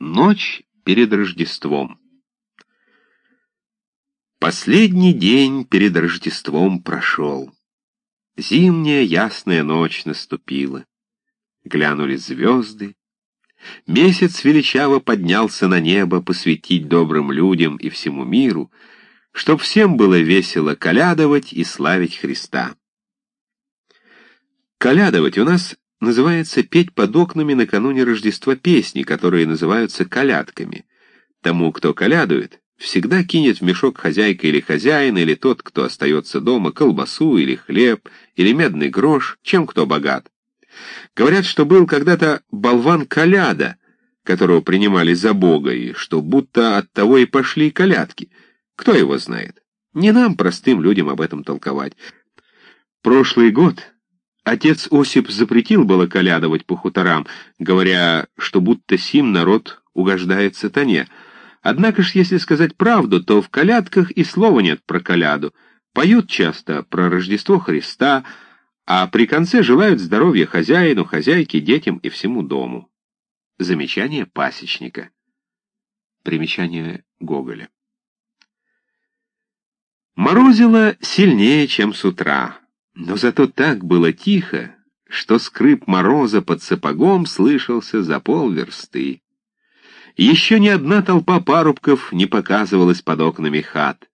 Ночь перед Рождеством. Последний день перед Рождеством прошел. Зимняя ясная ночь наступила. Глянули звезды. Месяц величаво поднялся на небо посвятить добрым людям и всему миру, чтоб всем было весело колядовать и славить Христа. Колядовать у нас называется петь под окнами накануне Рождества песни, которые называются колядками. Тому, кто колядует, всегда кинет в мешок хозяйка или хозяин, или тот, кто остается дома, колбасу или хлеб, или медный грош, чем кто богат. Говорят, что был когда-то болван Коляда, которого принимали за бога, и что будто от того и пошли колядки. Кто его знает? Не нам, простым людям, об этом толковать. Прошлый год Отец Осип запретил было колядовать по хуторам, говоря, что будто сим народ угождает сатане. Однако ж, если сказать правду, то в колядках и слова нет про коляду. Поют часто про Рождество Христа, а при конце желают здоровья хозяину, хозяйке, детям и всему дому. Замечание пасечника. Примечание Гоголя. Морозило сильнее, чем с утра. Но зато так было тихо, что скрип мороза под сапогом слышался за полверсты. Еще ни одна толпа парубков не показывалась под окнами хат.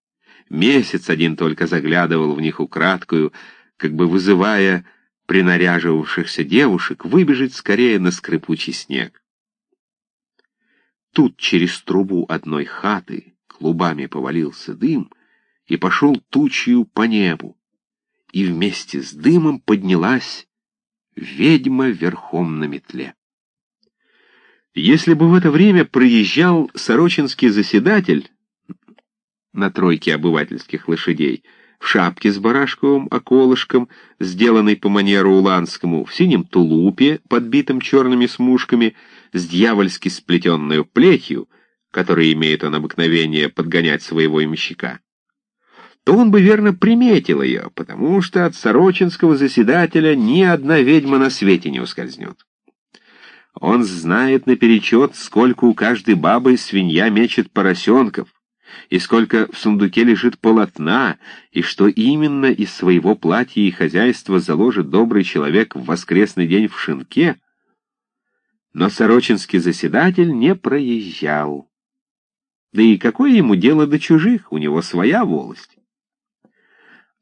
Месяц один только заглядывал в них украдкую, как бы вызывая принаряживавшихся девушек выбежать скорее на скрипучий снег. Тут через трубу одной хаты клубами повалился дым и пошел тучью по небу и вместе с дымом поднялась ведьма верхом на метле. Если бы в это время проезжал сорочинский заседатель на тройке обывательских лошадей, в шапке с барашковым околышком, сделанной по манеру уланскому, в синем тулупе, подбитом черными смушками, с дьявольски сплетенную плетью, которая имеет он обыкновение подгонять своего имщика, то он бы верно приметил ее, потому что от сорочинского заседателя ни одна ведьма на свете не ускользнет. Он знает наперечет, сколько у каждой бабы свинья мечет поросенков, и сколько в сундуке лежит полотна, и что именно из своего платья и хозяйства заложит добрый человек в воскресный день в шинке. Но сорочинский заседатель не проезжал. Да и какое ему дело до чужих, у него своя волость.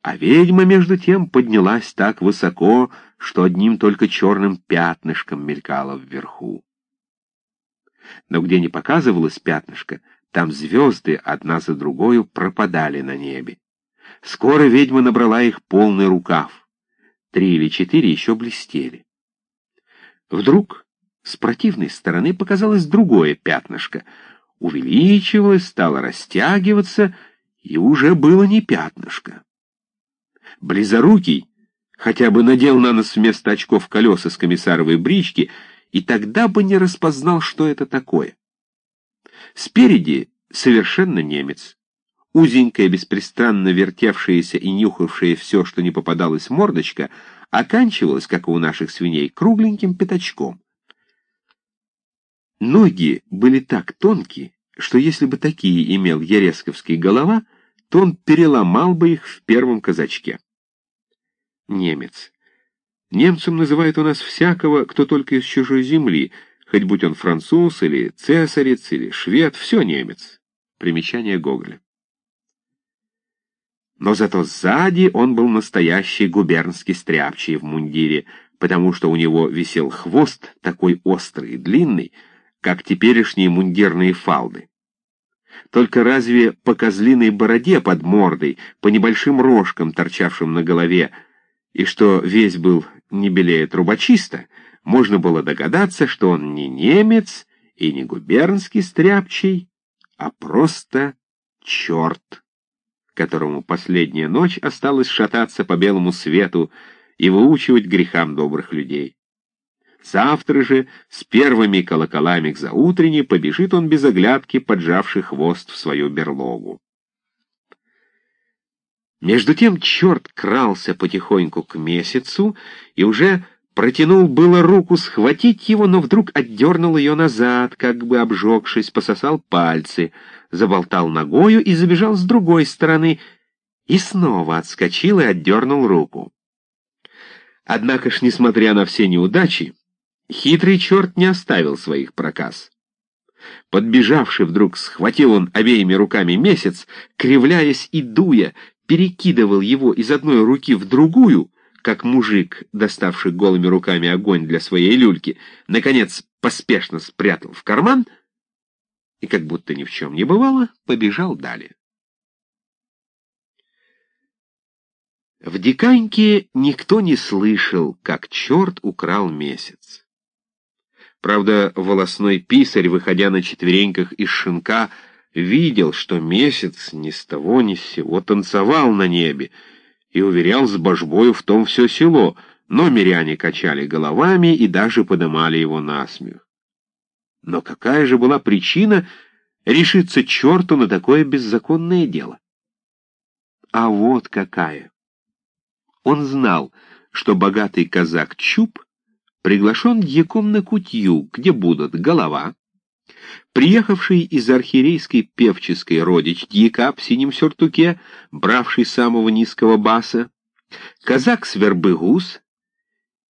А ведьма, между тем, поднялась так высоко, что одним только черным пятнышком мелькала вверху. Но где не показывалось пятнышко, там звезды одна за другою пропадали на небе. Скоро ведьма набрала их полный рукав. Три или четыре еще блестели. Вдруг с противной стороны показалось другое пятнышко. Увеличивалось, стало растягиваться, и уже было не пятнышко. Близорукий хотя бы надел на нос вместо очков колеса с комиссаровой брички, и тогда бы не распознал, что это такое. Спереди совершенно немец. Узенькая, беспрестанно вертевшаяся и нюхавшая все, что не попадалось мордочка, оканчивалась, как и у наших свиней, кругленьким пятачком. Ноги были так тонкие, что если бы такие имел Ересковский голова, то он переломал бы их в первом казачке немец. Немцем называют у нас всякого, кто только из чужой земли, хоть будь он француз или цесарец или швед, все немец. Примечание Гоголя. Но зато сзади он был настоящий губернский стряпчий в мундире, потому что у него висел хвост такой острый и длинный, как теперешние мундирные фалды. Только разве по козлиной бороде под мордой, по небольшим рожкам, торчавшим на голове, и что весь был не белее трубочиста, можно было догадаться, что он не немец и не губернский стряпчий, а просто черт, которому последняя ночь осталось шататься по белому свету и выучивать грехам добрых людей. Завтра же с первыми колоколами к заутренне побежит он без оглядки, поджавший хвост в свою берлогу. Между тем черт крался потихоньку к месяцу и уже Протянул было руку схватить его, но вдруг отдернул ее назад, как бы обжегшись, пососал пальцы, заболтал ногою и забежал с другой стороны, и снова отскочил и отдернул руку. Однако ж, несмотря на все неудачи, хитрый черт не оставил своих проказ. Подбежавший вдруг, схватил он обеими руками месяц, кривляясь и дуя, перекидывал его из одной руки в другую, как мужик, доставший голыми руками огонь для своей люльки, наконец поспешно спрятал в карман и, как будто ни в чем не бывало, побежал далее. В Диканьке никто не слышал, как черт украл месяц. Правда, волосной писарь, выходя на четвереньках из шинка, видел, что месяц ни с того ни с сего танцевал на небе, и уверял с божбою в том все село, но миряне качали головами и даже подымали его на смех. Но какая же была причина решиться черту на такое беззаконное дело? А вот какая! Он знал, что богатый казак Чуб приглашен дьяком на кутью, где будут голова, Приехавший из архиерейской певческой родич дьяка в синем сюртуке, бравший самого низкого баса, казак Свербыгус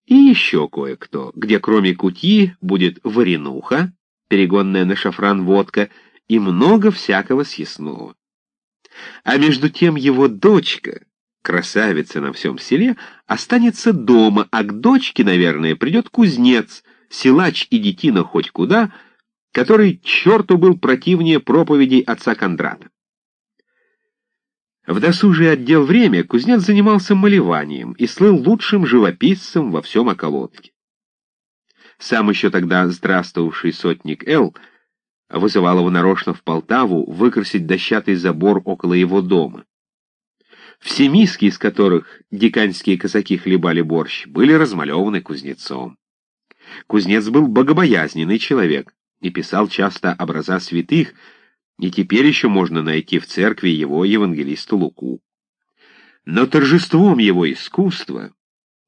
и еще кое-кто, где кроме кутьи будет варенуха, перегонная на шафран водка, и много всякого съестного. А между тем его дочка, красавица на всем селе, останется дома, а к дочке, наверное, придет кузнец, силач и детина хоть куда — который черту был противнее проповедей отца Кондрата. В досужий отдел время кузнец занимался малеванием и слыл лучшим живописцем во всем околотке. Сам еще тогда здравствовавший сотник Эл вызывал его нарочно в Полтаву выкрасить дощатый забор около его дома. Все миски, из которых диканьские казаки хлебали борщ, были размалеваны кузнецом. Кузнец был богобоязненный человек и писал часто образа святых, и теперь еще можно найти в церкви его евангелиста Луку. Но торжеством его искусства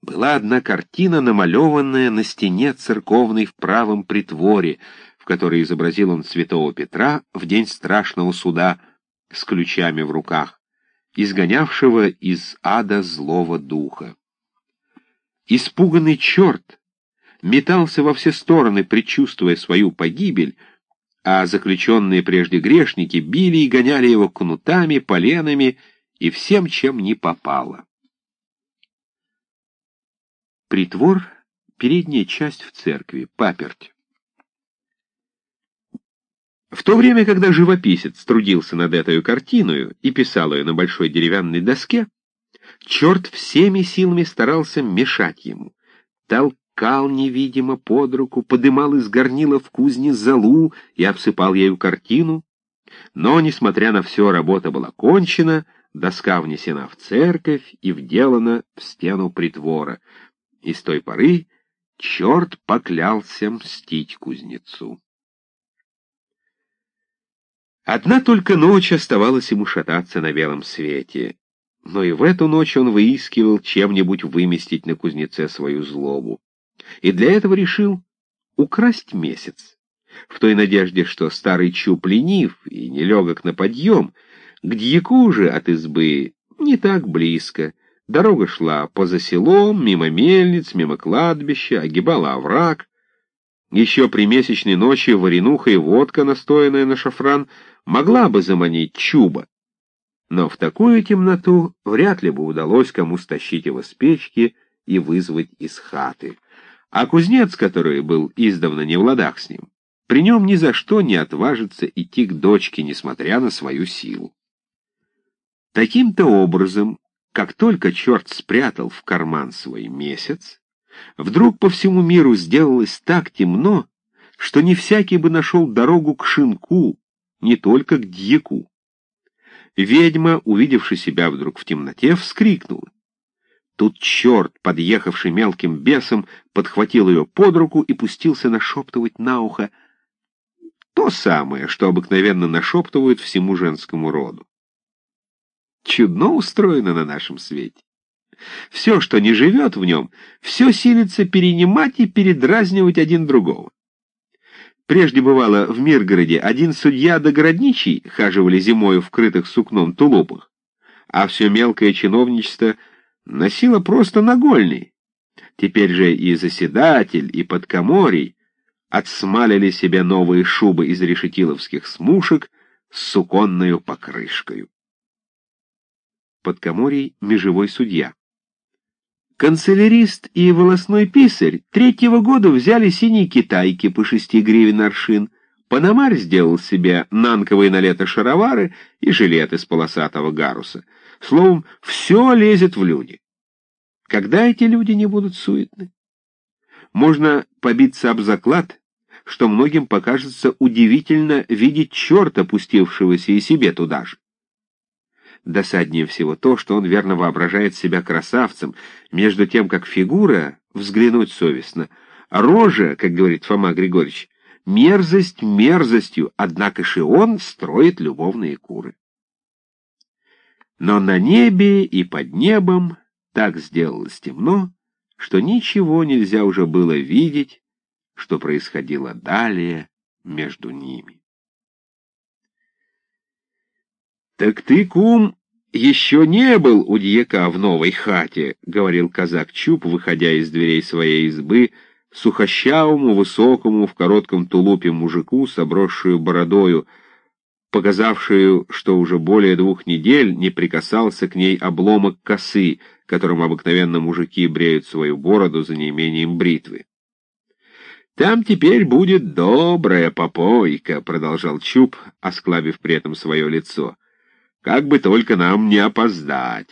была одна картина, намалеванная на стене церковной в правом притворе, в которой изобразил он святого Петра в день страшного суда с ключами в руках, изгонявшего из ада злого духа. Испуганный черт метался во все стороны, предчувствуя свою погибель, а заключенные прежде грешники били и гоняли его кнутами, поленами и всем, чем не попало. Притвор — передняя часть в церкви, паперть. В то время, когда живописец трудился над этой картиной и писал ее на большой деревянной доске, черт всеми силами старался мешать ему, толкать, Кал невидимо под руку, подымал из горнила в кузне залу и обсыпал ею картину. Но, несмотря на все, работа была кончена, доска внесена в церковь и вделана в стену притвора. И с той поры черт поклялся мстить кузнецу. Одна только ночь оставалась ему шататься на белом свете, но и в эту ночь он выискивал чем-нибудь выместить на кузнеце свою злобу и для этого решил украсть месяц, в той надежде, что старый чуб ленив и нелегок на подъем, к дьяку же от избы не так близко. Дорога шла поза селом, мимо мельниц, мимо кладбища, огибала овраг. Еще при месячной ночи варенуха и водка, настоянная на шафран, могла бы заманить чуба. Но в такую темноту вряд ли бы удалось кому стащить его с печки и вызвать из хаты. А кузнец, который был издавна не в ладах с ним, при нем ни за что не отважится идти к дочке, несмотря на свою силу. Таким-то образом, как только черт спрятал в карман свой месяц, вдруг по всему миру сделалось так темно, что не всякий бы нашел дорогу к шинку, не только к дьяку. Ведьма, увидевши себя вдруг в темноте, вскрикнула. Тут черт, подъехавший мелким бесом, подхватил ее под руку и пустился нашептывать на ухо то самое, что обыкновенно нашептывают всему женскому роду. Чудно устроено на нашем свете. Все, что не живет в нем, все силится перенимать и передразнивать один другого. Прежде бывало в Миргороде один судья да городничий хаживали зимою в крытых сукном тулупах, а все мелкое чиновничество носило просто нагольный. Теперь же и заседатель, и подкоморий отсмалили себе новые шубы из решетиловских смушек с суконною покрышкою. Подкоморий — межевой судья. Канцелярист и волосной писарь третьего года взяли синие китайки по шести гривен аршин, Панамарь сделал себе нанковые на лето шаровары и жилет из полосатого гаруса. Словом, все лезет в люди. Когда эти люди не будут суетны? Можно побиться об заклад, что многим покажется удивительно видеть черта, пустившегося и себе туда же. Досаднее всего то, что он верно воображает себя красавцем, между тем, как фигура взглянуть совестно, а рожа, как говорит Фома Григорьевич, мерзость мерзостью, однако же он строит любовные куры. Но на небе и под небом так сделалось темно, что ничего нельзя уже было видеть, что происходило далее между ними. «Так ты, кум, еще не был у дьяка в новой хате», — говорил казак Чуб, выходя из дверей своей избы, сухощавому, высокому, в коротком тулупе мужику с обросшую бородою, показавшую, что уже более двух недель не прикасался к ней обломок косы, которым обыкновенно мужики бреют свою бороду за неимением бритвы. «Там теперь будет добрая попойка», — продолжал Чуб, осклабив при этом свое лицо. Как бы только нам не опоздать.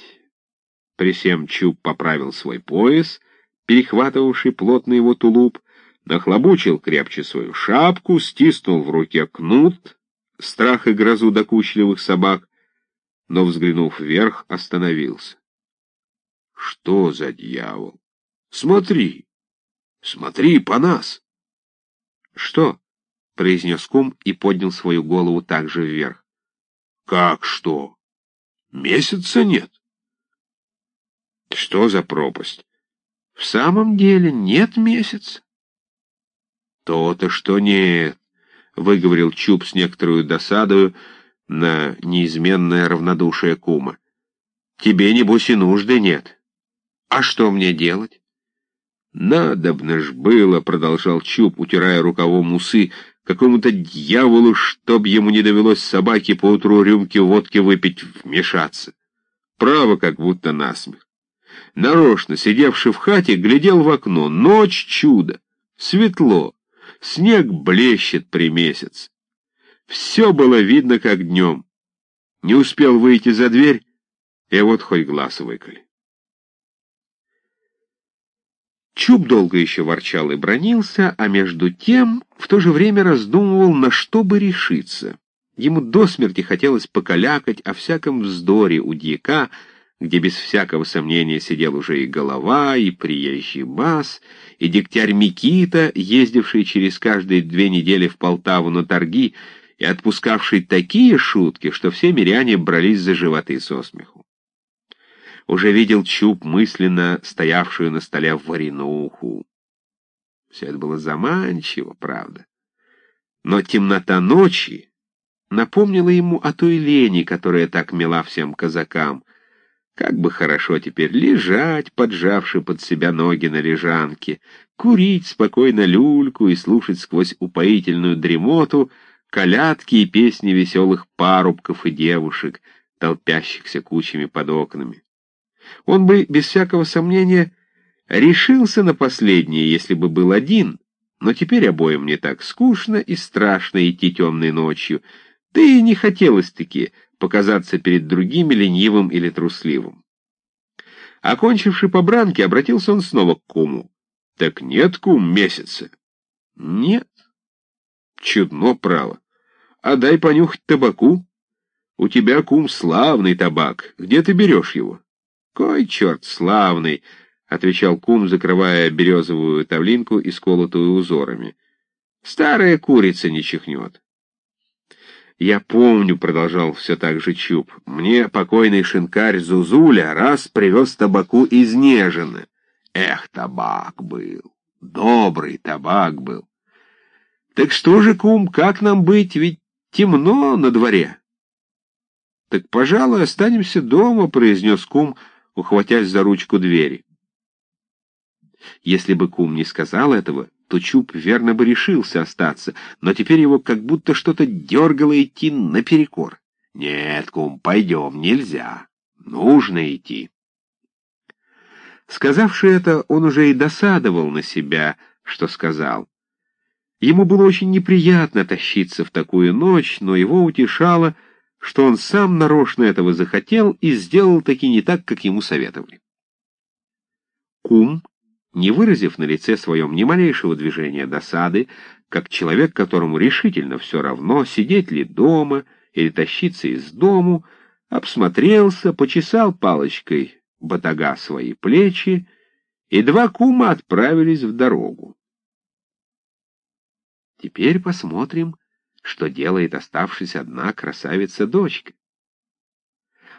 Присем Чуб поправил свой пояс, перехватывавший плотный его тулуп, нахлобучил крепче свою шапку, стиснул в руке кнут, страх и грозу докучливых собак, но, взглянув вверх, остановился. Что за дьявол? Смотри, смотри по нас. Что? — произнес кум и поднял свою голову также вверх. Как что? Месяца нет. Что за пропасть? В самом деле нет месяца. То-то, что нет, — выговорил Чуб с некоторой досадою на неизменное равнодушие кума. Тебе, небось, и нужды нет. А что мне делать? Надобно ж было, — продолжал Чуб, утирая рукавом усы, какому-то дьяволу, чтоб ему не довелось собаке поутру рюмки водки выпить, вмешаться. Право, как будто насмех. Нарочно, сидевший в хате, глядел в окно. Ночь чудо, светло, снег блещет при месяц. Все было видно, как днем. Не успел выйти за дверь, и вот хоть глаз выколи. Чуб долго еще ворчал и бронился, а между тем в то же время раздумывал, на что бы решиться. Ему до смерти хотелось покалякать о всяком вздоре у дьяка, где без всякого сомнения сидел уже и голова, и приезжий бас, и дегтярь Микита, ездивший через каждые две недели в Полтаву на торги и отпускавший такие шутки, что все миряне брались за животы со смеху уже видел Чуб мысленно стоявшую на столе варенуху. Все это было заманчиво, правда. Но темнота ночи напомнила ему о той лени, которая так мила всем казакам. Как бы хорошо теперь лежать, поджавши под себя ноги на лежанке, курить спокойно люльку и слушать сквозь упоительную дремоту колядки и песни веселых парубков и девушек, толпящихся кучами под окнами. Он бы, без всякого сомнения, решился на последнее, если бы был один, но теперь обоим не так скучно и страшно идти темной ночью, да и не хотелось-таки показаться перед другими ленивым или трусливым. Окончивший побранки, обратился он снова к куму. — Так нет, кум, месяца? — Нет. — Чудно, право. А дай понюхать табаку. У тебя, кум, славный табак. Где ты берешь его? «Кой черт славный!» — отвечал кум, закрывая березовую тавлинку, исколотую узорами. «Старая курица не чихнет». «Я помню», — продолжал все так же Чуб, — «мне покойный шинкарь Зузуля раз привез табаку из Нежина. Эх, табак был, добрый табак был. Так что же, кум, как нам быть, ведь темно на дворе?» «Так, пожалуй, останемся дома», — произнес кум, ухватясь за ручку двери. Если бы кум не сказал этого, то Чуб верно бы решился остаться, но теперь его как будто что-то дергало идти наперекор. «Нет, кум, пойдем, нельзя. Нужно идти». Сказавши это, он уже и досадовал на себя, что сказал. Ему было очень неприятно тащиться в такую ночь, но его утешало, что он сам нарочно этого захотел и сделал таки не так, как ему советовали. Кум не выразив на лице своем ни малейшего движения досады, как человек, которому решительно все равно, сидеть ли дома или тащиться из дому, обсмотрелся, почесал палочкой батага свои плечи, и два кума отправились в дорогу. Теперь посмотрим, что делает оставшись одна красавица-дочка.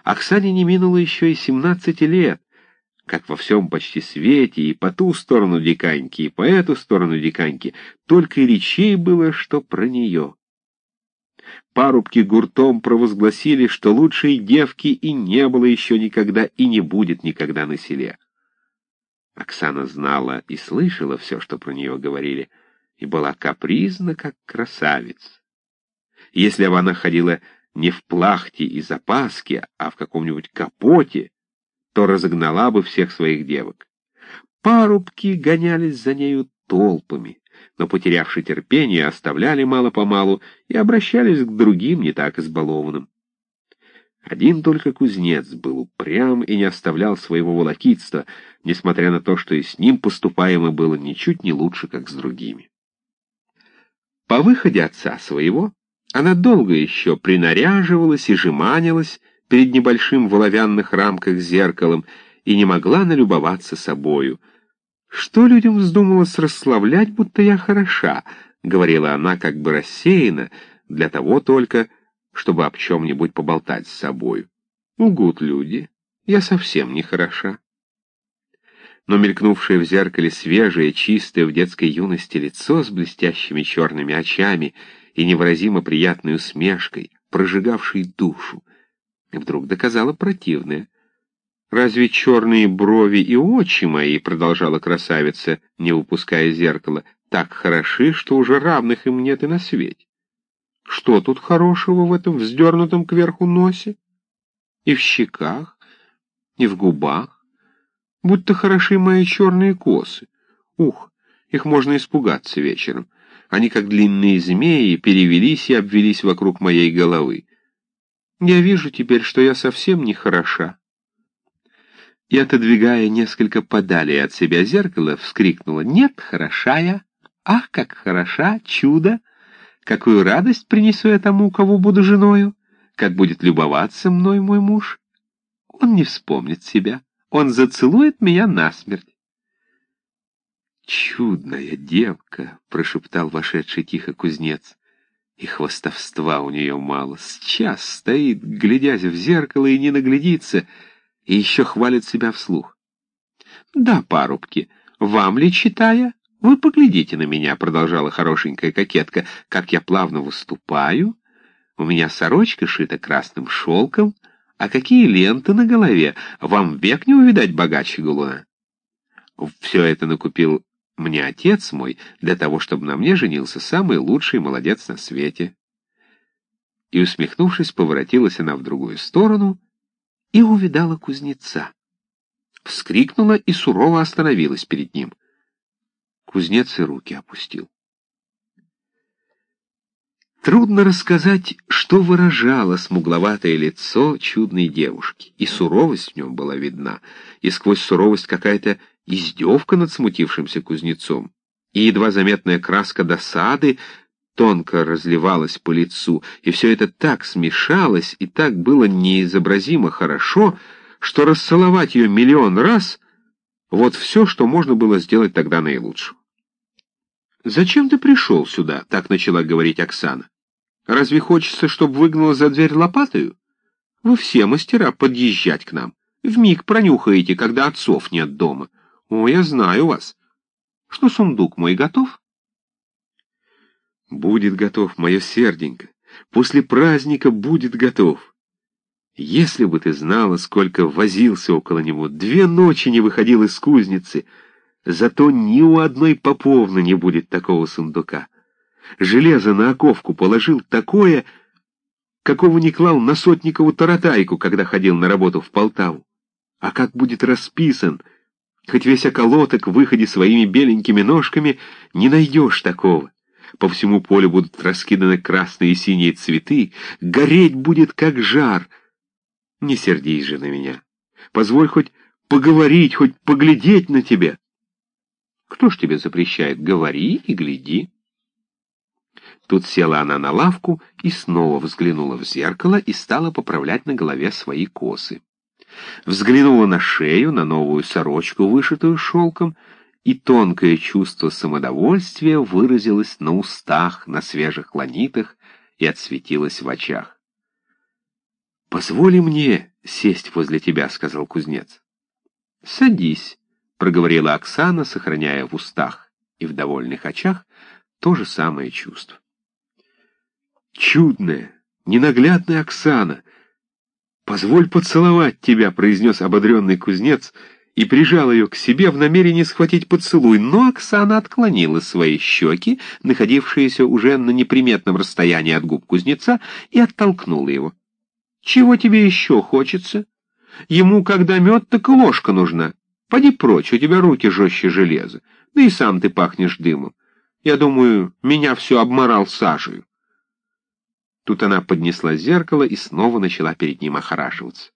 Оксане не минуло еще и семнадцати лет, как во всем почти свете, и по ту сторону диканьки, и по эту сторону диканьки, только и речей было, что про нее. Парубки гуртом провозгласили, что лучшей девки и не было еще никогда и не будет никогда на селе. Оксана знала и слышала все, что про нее говорили, и была капризна, как красавица. Если бы она ходила не в плахте и запаске, а в каком-нибудь капоте, то разогнала бы всех своих девок. Парубки гонялись за нею толпами, но, потерявши терпение, оставляли мало-помалу и обращались к другим не так избалованным. Один только кузнец был упрям и не оставлял своего волокитства, несмотря на то, что и с ним поступаемо было ничуть не лучше, как с другими. По выходе отца своего она долго еще принаряживалась и жеманилась, перед небольшим в оловянных рамках зеркалом и не могла налюбоваться собою. «Что людям вздумалось расславлять, будто я хороша?» — говорила она как бы рассеянно, для того только, чтобы об чем-нибудь поболтать с собою. «Лгут люди, я совсем не хороша». Но мелькнувшее в зеркале свежее, чистое в детской юности лицо с блестящими черными очами и невыразимо приятной усмешкой, прожигавшей душу, вдруг доказала противное. «Разве черные брови и очи мои, — продолжала красавица, не упуская зеркала, — так хороши, что уже равных им нет и на свете? Что тут хорошего в этом вздернутом кверху носе? И в щеках, и в губах? Будто хороши мои черные косы. Ух, их можно испугаться вечером. Они, как длинные змеи, перевелись и обвелись вокруг моей головы. Я вижу теперь, что я совсем не хороша. И, отодвигая несколько подали от себя зеркало, вскрикнула «Нет, хороша я! Ах, как хороша! Чудо! Какую радость принесу я тому, кого буду женою! Как будет любоваться мной мой муж! Он не вспомнит себя, он зацелует меня насмерть!» «Чудная девка!» — прошептал вошедший тихо кузнец. И хвостовства у нее мало. Сейчас стоит, глядясь в зеркало, и не наглядится, и еще хвалит себя вслух. «Да, парубки, вам ли читая? Вы поглядите на меня», — продолжала хорошенькая кокетка, «как я плавно выступаю. У меня сорочка шита красным шелком, а какие ленты на голове. Вам век не увидать богаче голуна». Все это накупил мне отец мой для того, чтобы на мне женился самый лучший молодец на свете. И, усмехнувшись, поворотилась она в другую сторону и увидала кузнеца. Вскрикнула и сурово остановилась перед ним. Кузнец и руки опустил. Трудно рассказать, что выражало смугловатое лицо чудной девушки. И суровость в нем была видна, и сквозь суровость какая-то издевка над смутившимся кузнецом, и едва заметная краска досады тонко разливалась по лицу, и все это так смешалось и так было неизобразимо хорошо, что расцеловать ее миллион раз — вот все, что можно было сделать тогда наилучше. «Зачем ты пришел сюда?» — так начала говорить Оксана. Разве хочется, чтобы выгнала за дверь лопатою? Вы все мастера подъезжать к нам. Вмиг пронюхаете, когда отцов нет дома. О, я знаю вас. Что сундук мой готов? Будет готов, мое серденько. После праздника будет готов. Если бы ты знала, сколько возился около него, две ночи не выходил из кузницы, зато ни у одной поповны не будет такого сундука. Железо на оковку положил такое, какого не клал на сотникову таратайку, когда ходил на работу в Полтаву. А как будет расписан, хоть весь околоток в выходе своими беленькими ножками, не найдешь такого. По всему полю будут раскиданы красные и синие цветы, гореть будет как жар — не сердись же на меня. Позволь хоть поговорить, хоть поглядеть на тебя. Кто ж тебе запрещает? Говори и гляди. Тут села она на лавку и снова взглянула в зеркало и стала поправлять на голове свои косы. Взглянула на шею, на новую сорочку, вышитую шелком, и тонкое чувство самодовольствия выразилось на устах, на свежих ланитах и отсветилось в очах. «Позволи мне сесть возле тебя», — сказал кузнец. «Садись», — проговорила Оксана, сохраняя в устах и в довольных очах то же самое чувство. «Чудная, ненаглядная Оксана! Позволь поцеловать тебя», — произнес ободренный кузнец, и прижал ее к себе в намерении схватить поцелуй, но Оксана отклонила свои щеки, находившиеся уже на неприметном расстоянии от губ кузнеца, и оттолкнула его. Чего тебе еще хочется? Ему, когда мед, так ложка нужна. Поди прочь, у тебя руки жестче железа. Да и сам ты пахнешь дымом. Я думаю, меня все обморал сажей. Тут она поднесла зеркало и снова начала перед ним охорашиваться.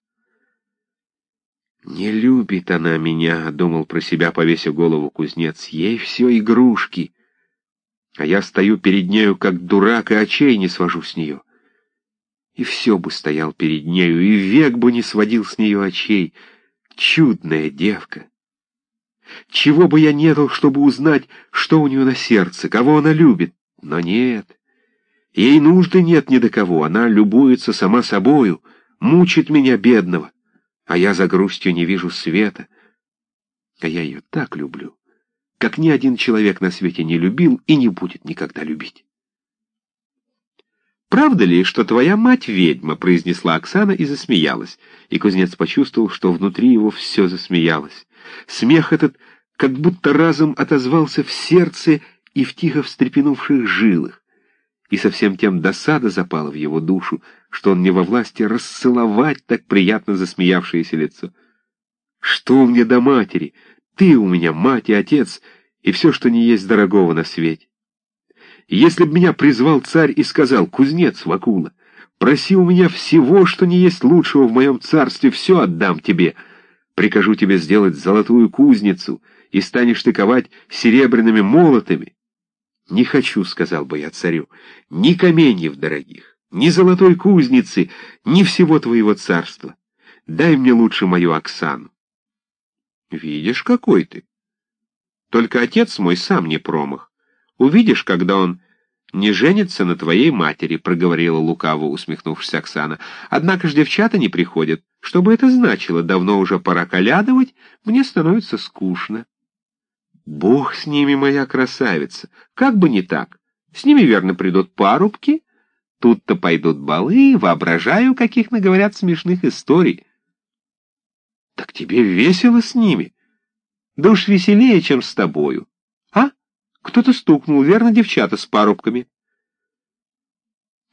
«Не любит она меня», — думал про себя, повесив голову кузнец. «Ей все игрушки, а я стою перед нею, как дурак, и очей не свожу с нее и все бы стоял перед нею, и век бы не сводил с нее очей. Чудная девка! Чего бы я не дал, чтобы узнать, что у нее на сердце, кого она любит, но нет. Ей нужды нет ни до кого, она любуется сама собою, мучит меня, бедного, а я за грустью не вижу света. А я ее так люблю, как ни один человек на свете не любил и не будет никогда любить. «Правда ли, что твоя мать ведьма?» — произнесла Оксана и засмеялась. И кузнец почувствовал, что внутри его все засмеялось. Смех этот как будто разом отозвался в сердце и в тихо встрепенувших жилах. И совсем тем досада запала в его душу, что он не во власти расцеловать так приятно засмеявшееся лицо. «Что мне до матери? Ты у меня мать и отец, и все, что не есть дорогого на свете. Если б меня призвал царь и сказал, кузнец Вакула, проси у меня всего, что не есть лучшего в моем царстве, все отдам тебе. Прикажу тебе сделать золотую кузницу, и станешь ты ковать серебряными молотами. Не хочу, — сказал бы я царю, — ни каменьев дорогих, ни золотой кузницы, ни всего твоего царства. Дай мне лучше мою Оксану. Видишь, какой ты. Только отец мой сам не промах. Увидишь, когда он не женится на твоей матери, — проговорила лукаво, усмехнувшись Оксана. Однако ж девчата не приходят. Что бы это значило? Давно уже пора колядывать, мне становится скучно. Бог с ними, моя красавица. Как бы не так. С ними, верно, придут парубки. Тут-то пойдут балы, воображаю, каких наговорят смешных историй. Так тебе весело с ними. Да уж веселее, чем с тобою. Кто-то стукнул, верно, девчата с парубками.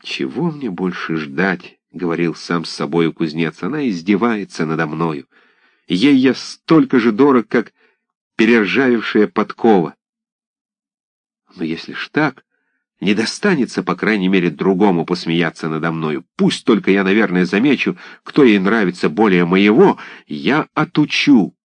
«Чего мне больше ждать?» — говорил сам с собою кузнец. «Она издевается надо мною. Ей я столько же дорог, как перержавившая подкова. Но если ж так, не достанется, по крайней мере, другому посмеяться надо мною. Пусть только я, наверное, замечу, кто ей нравится более моего, я отучу